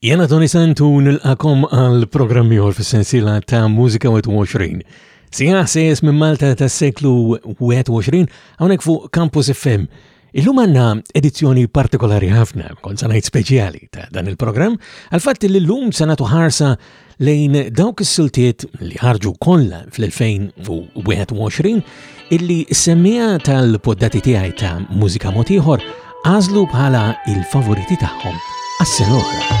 Jena Tony Santu nilqakom għal programmi għor fis-sensiela ta' Mużika 21. Sija ħsejjes minn Malta ta' seklu 21 hawnhekk fuq Campus FM. Illum għandna edizzjoni partikolari ħafna, kont sanajt speċjali ta' dan il-programm, għal-fatt li llum se nagħtu ħarsa lejn dawk is-siltiet li ħarġu kollha fl-2021 illi s-semmija tal-poddati tiegħi ta' mużika motiħor għażlu bħala il-favoriti tagħhom għas-sena oħra.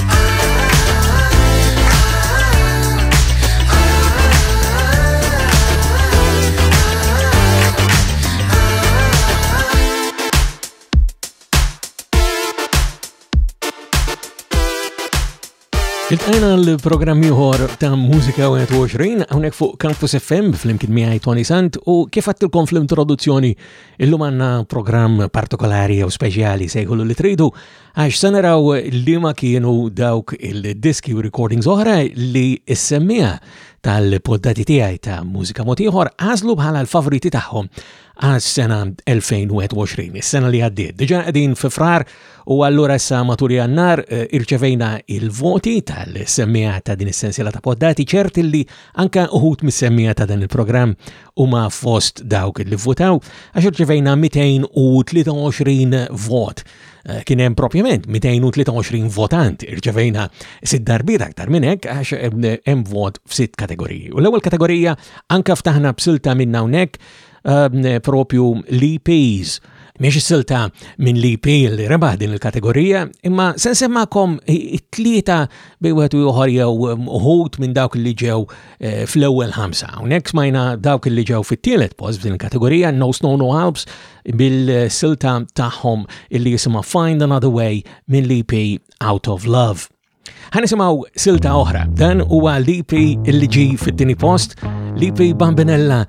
Iltqajna l-programm ieħor ta' Mużika 21 hawnhekk fuq Campus FM flimkien miegħi Tony Sant u kif għattilkom fl-introduzzjoni illum għandna programm partikolari jew speċjali sejħulu li tridu Għax se naraw liema kienu dawk il-diski u recordings oħra li s-semmija tal-poddati tiegħi ta' mużika mod ieħor għażlu bħala l-favoriti tagħhom għas-sena 2021, is-sena li għaddiet. Diġà qegħdin fi frar u allura sa matul jannar eh, irċevejna il-voti tal-semmija ta' din is-sensiela ta' poddati ċert li anka uħut mis-semmija ta' dan il-programm huma fost dawk li votaw għax irċevejna 223 vot Eh, kien hemm propjament 223 votant irċevejna sitt darbiet aktar minn hekk għax eh, hemm vot f'sitt kategoriji. U l-ewwel kategorija anke ftaħna b'silta minn hawnhekk eh, propju l-EPs miex silta minn li pi li rebaħ din il-kategorija, imma sen semmakom it-tlieta bejwet u joħor jew uħut minn dawk li ġew Eh, fl-ewwel ħamsa. Hawnhekk smajna dawk li ġew fit-tielet post f'din il-kategorija No Snow No Alps bil-silta tagħhom illi jisimha Find Another Way minn l-EP Out of Love. Ħanisimaw silta oħra, dan huwa l-EP illi ġi fit-tieni post, l-EP Bambinella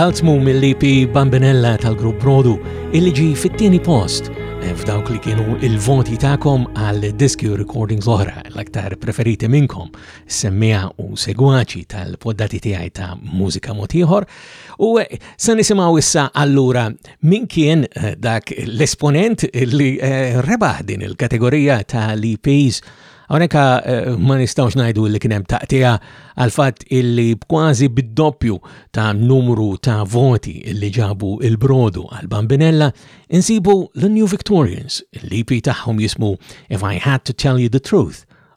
Palzmu mill-EP Bambinella tal-Grupp Brodu illi ġi fit-tieni post eh, f'dawk li kienu il-voti ta'kom għal diski recordings oħra l-aktar preferiti minnkom semmija u segwaċi tal-poddati tiegħi ta' mużika motiħor u eh, se nisimgħu issa allura Min kien eh, dak l-esponent li eh, rebaħ din il-kategorija ta' l-EPs? Għoneka eh, ma nistawx najdu li kienem taqtija għal-fat illi bkwazi bid-doppju ta' numru ta' voti illi ġabu il-brodu għal-bambinella, insibu l-New Victorians, l-EP taħħom jismu If I Had to Tell You the Truth,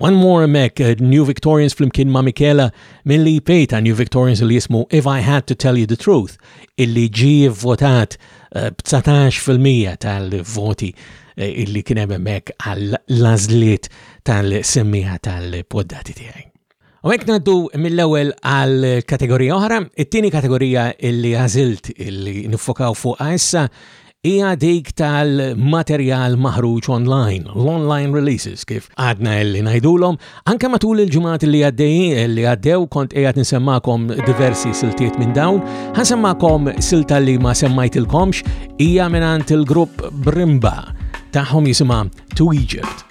One More Mac, uh, New Victorians flimkien ma' Michela mill-li ta' New Victorians li jismu If I Had To Tell You The Truth, illi ġi votat b'tsatax fil-mija tal-voti eh, illi kien hemm hemmhekk għall-lażliet tal-semmiħa tal-poddati tiegħi. U hekk ngħaddu mill-ewwel għal kategorija oħra, it-tieni kategorija illi għażilt illi niffokaw fuq issa hija dik tal-materjal maħruġ online, l-online releases kif għadna illi ngħidulhom, Anke matul il-ġimgħat li għaddej li għaddew kont qiegħed nsemmakom diversi siltiet minn dawn, ħansemmakom silta li ma semmajtilkomx hija mingħand il-grupp Brimba tagħhom jisimha To Egypt.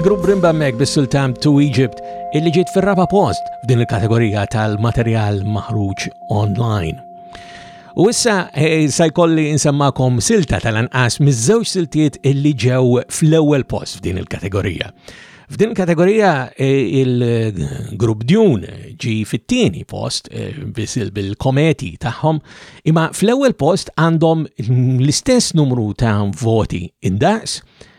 Il-grupp Rimba Mek bis-Sultan to Egypt illi ġiet fir-raba post f'din il-kategorija tal-materjal maħruġ online. U issa eh, sa jkolli insemmakom silta tal-anqas miż-żewġ siltiet illi ġew fl-ewwel post f'din il-kategorija. F'din kategorija eh, il-grupp Djun ġi fit-tieni post eh, bil-kometi tagħhom, imma fl-ewwel post għandhom l-istess numru ta' voti indaqs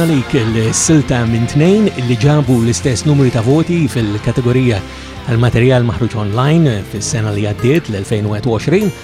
għalik il-silta minn tnejn li ġabu l-istess numri ta' voti fil-kategorija tal-materjal maħruġ online fis-sena li għaddiet l-2021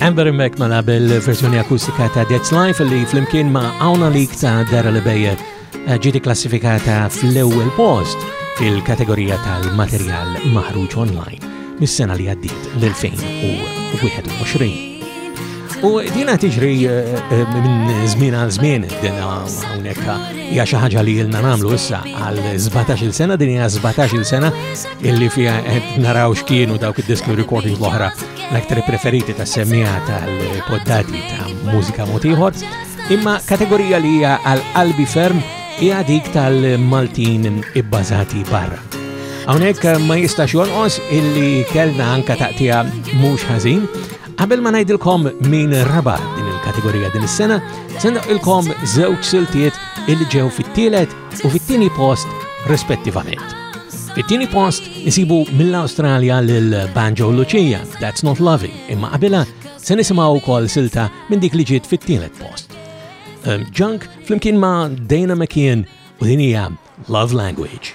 Amber Immek ma label verżjoni akustika ta' Dead's Life li flimkien ma' Awna Lik ta' Dara li Bejjer eh, ġieti klassifikata fl-ewwel post fil-kategorija tal-materjal maħruġ online mis-sena li għaddiet l-2021. U dina tiġri eh, eh, minn żmien għal żmien dina hawnhekk hija xi ħaġa li jilna nagħmlu issa għal 17-il sena din hija 17-il sena illi fiha qed naraw x'kienu dawk id-diski recording l-oħra l-aktar preferiti ta' semmija tal-poddati ta' mużika motiħor, imma kategorija li hija għal qalbi ferm hija dik tal-Maltin ibbażati barra. Hawnhekk ma jistax jonqos illi kellna anka taqtija mhux ħażin, Qabel ma ngħidilkom min raba din il-kategorija din is-sena, se ilkom żewġ siltiet il ġew fit-tielet u fit-tieni post rispettivament. Fit-tieni post isibu mill-Awstralja lil Banjo Lucia, That's Not Loving, imma qabilha se nisimgħu wkoll silta minn dik li ġiet fit-tielet post. Um, Junk flimkien ma' Dana McKeon u din hija Love Language.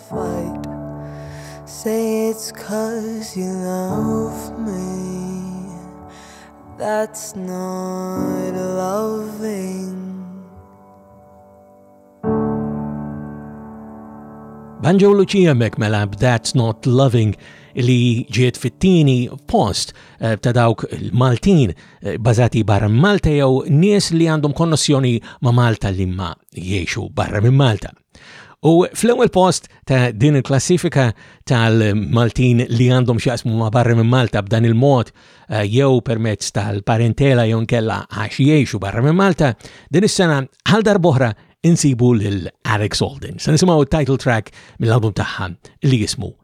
fight Say it's cause you love me That's not loving Banjo Lucia mek mela That's Not Loving li ġiet fit-tieni post eh, ta' dawk il-Maltin eh, bazati barra Malta jew nies li għandhom konnessjoni ma' Malta li ma jiexu barra minn Malta. U fl-ewwel post ta' din il-klassifika tal-Maltin li għandhom xjaqsmu ma' barra minn Malta b'dan il-mod eh, jew permezz tal-parentela jew nkella għax jgħixu barra minn Malta, din is-sena għal darboħra insibu lil Alex Alden. Se nisimgħu title track mill-album tagħha li jismu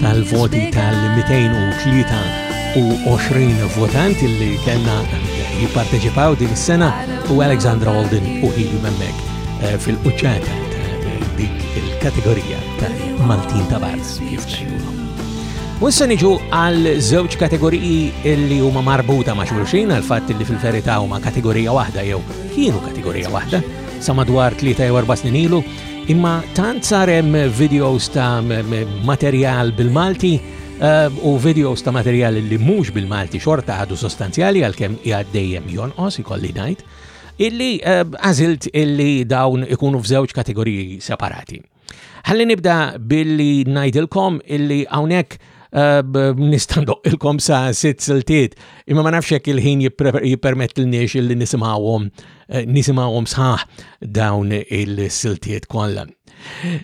tal-voti tal-223 votant li kellna jipparteċipaw din is-sena u Alexandra Holden u ħiju memmek eh, fil-quċċata dik il-kategorija tal-Maltin ta' Barz kif ngħidulhom. U issa niġu għal żewġ kategoriji li huma marbuta ma' xulxin għal fatt li fil-verità huma kategorija waħda jew kienu kategorija waħda sa madwar 3 4 snin ilu Imma tant sar hemm videos ta' materjal bil-Malti eh, u videos ta' materjal li mhux bil-Malti xorta għadu sostanzjali għalkemm jgħad dejjem jonqos ikolli ngħid illi eh, għażilt illi dawn ikunu f'żewġ kategoriji separati. Ħalli nibda billi ngħidilkom illi hawnhekk Nista' ndoqqilkom sa sitt siltiet, imma ma nafx hekk il-ħin jippermettilniex li nisimgħuhom eh, nisimgħuhom sħaħ dawn il-siltiet kollha.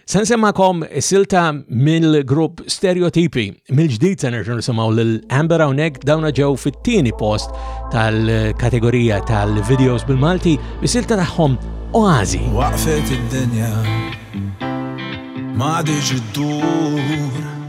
Se nsemmakom silta mill-grupp Stereotipi, mill-ġdid se nerġgħu nisimgħu lil Amber hawnhekk dawna ġew fit-tieni post tal-kategorija tal-videos bil-Malti, is-silta tagħhom Oazi. Waqfet id-dinja ma diġ id-dur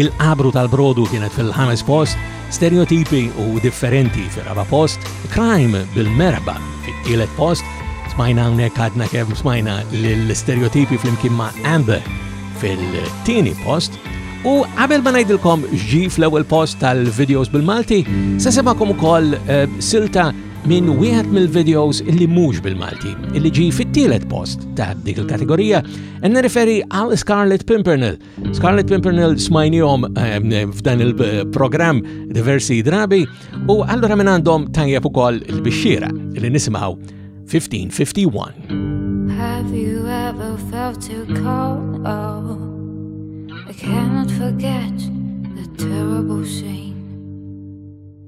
Il-Qabru tal-Brodu kienet fil-ħames post, Stereotipi u Differenti fir-raba' post, Crime bil-Merħba fit-tielet post, smajna hawnhekk għadna kemm smajna lil Stereotipi flimkien ma' Amber fil-tieni post, U qabel ma ngħidilkom ġi fl-ewwel post tal-videos bil-Malti, se semakom ukoll eh, silta minn wieħed mill-videos li mhux bil-Malti, li ġi fit-tielet post ta' dik il-kategorija, nirriferi għal Scarlett Pimpernel Scarlet Pimpernel smajnijom ehm, f'dan il-program diversi drabi u allura minn għandhom tajjeb ukoll il-bixxira li nisimgħu 1551. Have you ever felt too cold? Oh, I cannot forget the terrible shame.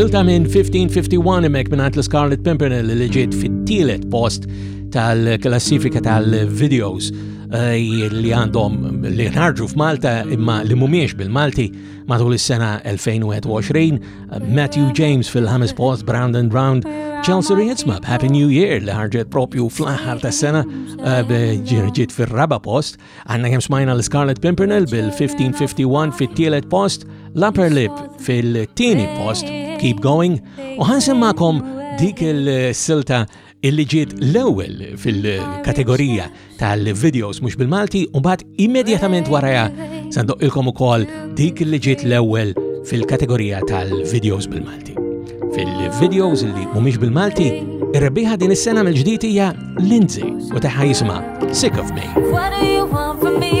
Silta minn 1551 imek minn għant l-Scarlet Pimpernel li ġiet fit-tielet post tal-klassifika tal-videos Eh, li għandhom li ħarġu f'Malta imma li mumiex bil-Malti matul is-sena 2021, Matthew James fil-ħames post Brown and Brown, Chelsea Ritzma Happy New Year li ħarġet propju fl-aħħar tas-sena eh, ġiet fir-raba post, għandna kemm smajna l-Scarlet Pimpernel bil-1551 fit-tielet post, l-Upper Lip fil-tieni post, Keep Going, u ħansemmakom dik il-silta illi ġiet l-ewwel fil-kategorija tal-videos mhux bil-Malti u mbagħad immedjatament warajha sandoq ilkom ukoll dik illi ġiet l-ewwel fil-kategorija tal-videos bil-Malti. Fil-videos illi mhumiex bil-Malti, ir-rebbieħa din is-sena mill-ġdid hija Lindsay u teħħa jisma' Sick of Me. What do you want from me?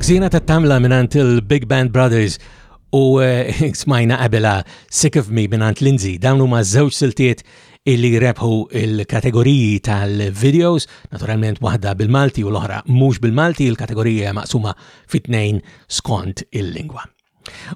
Gżira ta' Tamla minant il-Big Band Brothers u eh, smajna qabela Sick of Me minant Lindsay. Dawn huma żewġ siltiet illi rebħu il-kategoriji tal-videos, naturalment waħda bil-Malti u l-oħra mhux bil-Malti, il-kategorija maqsuma fit-tnejn skont il-lingwa.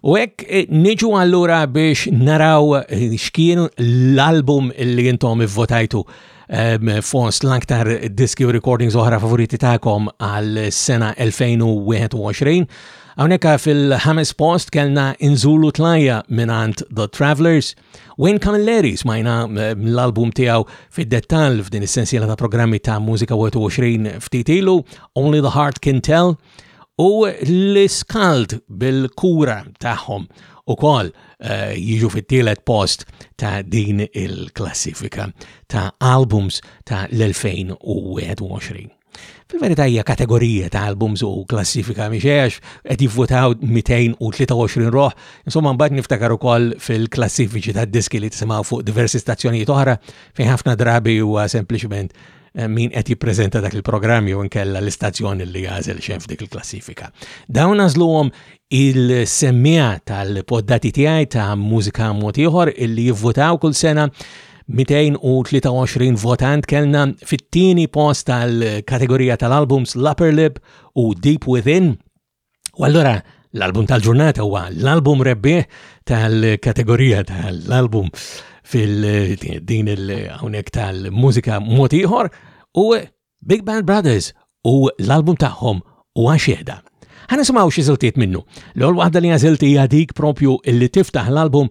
U hekk eh, niġu allura biex naraw eh, xkien l-album li jintom votajtu ehm, fost l-aktar diski u recordings oħra favoriti ta'kom għal sena 2021. Hawnhekk fil-ħames post kellna Inżulu Tlajja minant The Travelers, Wayne Camilleri smajna eh, l-album tiegħu fid dettall f'din is-sensiela ta' programmi ta' mużika 21 ftit ilu, Only the Heart Can Tell, u l-iskald bil-kura tagħhom ukoll eh, jiġu fit-tielet post ta' din il-klassifika ta' albums ta' l-2021. Fil-verità hija kategorija ta' albums u klassifika miexex qed jivvutaw 223 roħ, insomma mbagħad niftakar ukoll fil-klassifiċi ta' diski li tisimgħu fuq diversi stazzjonijiet oħra fejn ħafna drabi huwa sempliċement Eh, min qed jippreżenta dak il-programm jew inkella l-istazzjon li jażel xejn f'dik il-klassifika. Dawn għażluhom il-semmija tal-poddati tiegħi ta' mużika mod ieħor illi jivvutaw kull sena 223 votant kellna fit-tieni post tal-kategorija tal-albums L-Upper Lip u Deep Within U allura l-album tal-ġurnata huwa l-album rebbieħ tal-kategorija tal-album fil-din il-hawnhekk tal-mużika mod ieħor u Big Band Brothers u l-album tagħhom u għaxeda. Ħanisimaw xi żiltiet minnu. L-ewwel waħda li għażilt hija dik propju illi tiftaħ l-album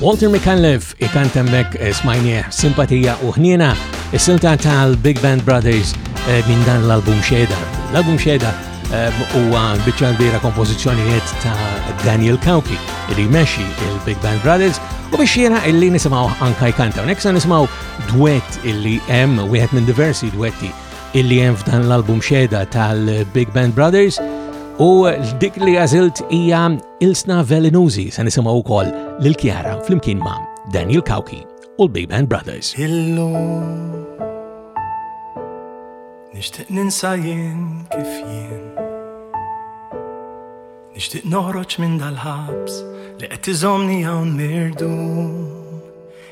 Walter McAuliffe ikant hemmhekk eh, smajnieh simpatija u ħniena is-silta tal-Big Band Brothers eh, minn dan l-album Xeda. L-album Xeda eh, huwa biċċa kbira kompożizzjonijiet ta' Daniel Kauki li jmexxi il-Big Band Brothers u biex jiena illi nisimgħu anka jkanta. U neksa nisimgħu duet illi hemm wieħed minn diversi duetti illi hemm f'dan l-album Xeda tal-Big Band Brothers u dik li għażilt hija Ilsna velinużi se nisimgħu wkoll lil Kjara flimkien ma' Daniel Kawki u l-Big Band Brothers. Illum nixtieq ninsa jien kif jien. Nixtieq noħroġ minn dal-ħabs li qed iżomni hawn mirdu.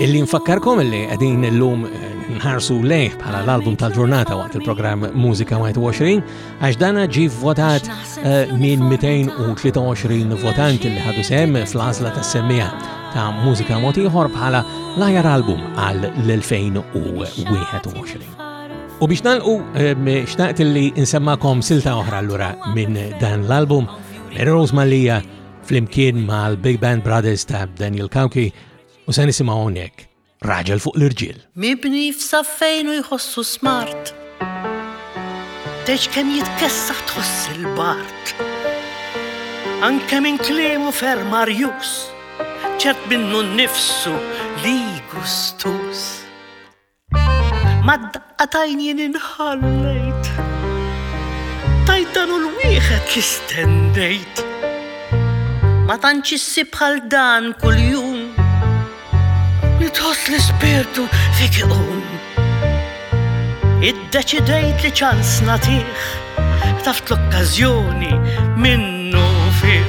Illi nfakkarkom illi qegħdin illum eh, nħarsu lejh bħala l-album tal-ġurnata waqt il-programm Mużika 21 għax dana ġi votat eh, minn 223 votanti li ħadu sem fl-għażla tas-semmija ta' mużika mod ieħor bħala l-ajar album għal l-2021. U biex nalqu eh, xtaqt li insemmakom silta oħra l-ura minn dan l-album, Rose Malija flimkien mal-Big Band Brothers ta' Daniel Kauki U se nisimgħu hawnhekk raġel fuq l-irġiel. Mibni f'saffejn u jħossu smart. Teġ kemm jitkessa tħoss il-bart. Anke minn kliemu ferm arjus, ċert minnu nnifsu li gustus. Mad-daqqa tajn jien inħallejt. Tajt dan u l-wieħed li stendejt. Ma tantx issib bħal dan kuljum. Li tħoss l-ispirtu fik iqum. Iddeċidejt li ċans nagħtih taft l-okkażjoni minnu fih.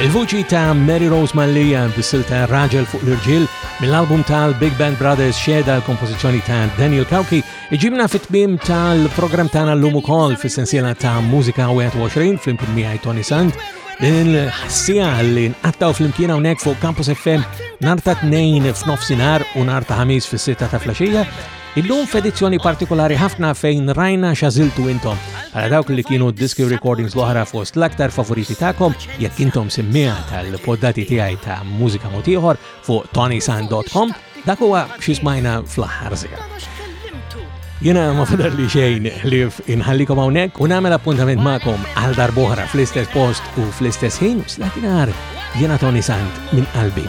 Il-vuċi ta' Mary Rose Mallija bissil ta' raġel fuq l-irġil mill-album tal-Big Band Brothers xeda l-kompożizzjoni ta' Daniel Kauki iġibna fit-tmim tal-program tagħna l-lum ukoll fis-sensiela ta' Mużika 21 flimkien miegħi Tony Sand din il-ħassija li nqattaw flimkien hawnhekk fuq Campus FM nar ta' tnejn f'nofsinhar u nar ta' ħamis fis-sitta ta' flaxija Illum f'edizzjoni partikolari ħafna fejn rajna xażiltu intom. Għala dawk li kienu diski recordings l-oħra fost l-aktar favoriti tagħkom, jekk intom simmija tal-poddati tiegħi ta' mużika motiħor fuq tonysan.com, dak huwa xi smajna fl-aħħar sejra. Jena ma fadar li xejn li inħallikom hawnhekk u nagħmel appuntament magħkom għal darbohra fl-istess post u fl-istess ħin u slatinhar jena Tony Sant minn qalbi.